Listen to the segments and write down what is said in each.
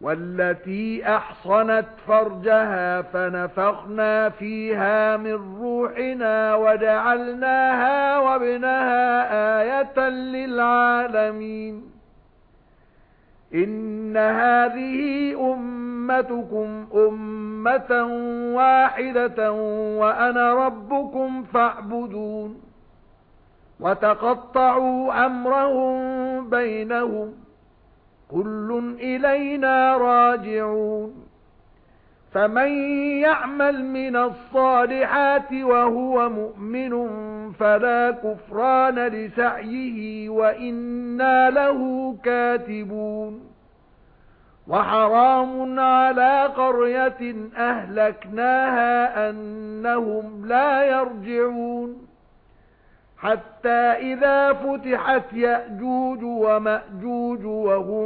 وَالَّتِي أَحْصَنَتْ فَرْجَهَا فَنَفَخْنَا فِيهَا مِنْ رُوحِنَا وَجَعَلْنَاهَا وَابْنَهَا آيَةً لِلْعَالَمِينَ. إِنَّ هَذِهِ أُمَّتُكُمْ أُمَّةً وَاحِدَةً وَأَنَا رَبُّكُمْ فَاعْبُدُونِ وَتَقَطَّعُوا أَمْرَهُم بَيْنَهُمْ. كُلٌّ إِلَيْنَا رَاجِعُونَ فَمَن يَعْمَلْ مِنَ الصَّالِحَاتِ وَهُوَ مُؤْمِنٌ فَلَا كُفْرَانَ لِسَعْيِهِ وَإِنَّا لَهُ كَاتِبُونَ وَحَرَامٌ عَلَى قَرْيَةٍ أَهْلَكْنَاهَا أَنَّهُمْ لَا يَرْجِعُونَ حَتَّى إِذَا فُتِحَتْ يَأْجُوجُ وَمَأْجُوجُ وَهُمْ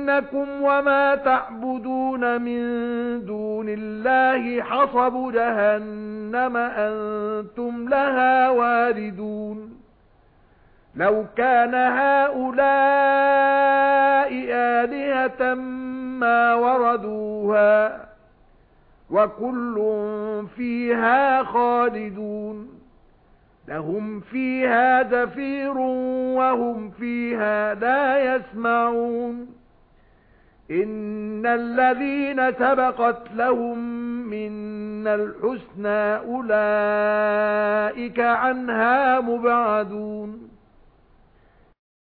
إِنَّكُمْ وَمَا تَعْبُدُونَ مِن دُونِ اللَّهِ حَصَبُ جَهَنَّمَ أَنتُمْ لَهَا وَارِدُونَ. لَوْ كَانَ هَؤُلَاءِ آلِهَةً مَا وَرَدُوهَا وَكُلٌّ فِيهَا خَالِدُونَ. لَهُمْ فِيهَا زَفِيرٌ وَهُمْ فِيهَا لَا يَسْمَعُونَ. إِنَّ الَّذِينَ سَبَقَتْ لَهُم مِّنَّا الْحُسْنَى أُولَئِكَ عَنْهَا مُبْعَدُونَ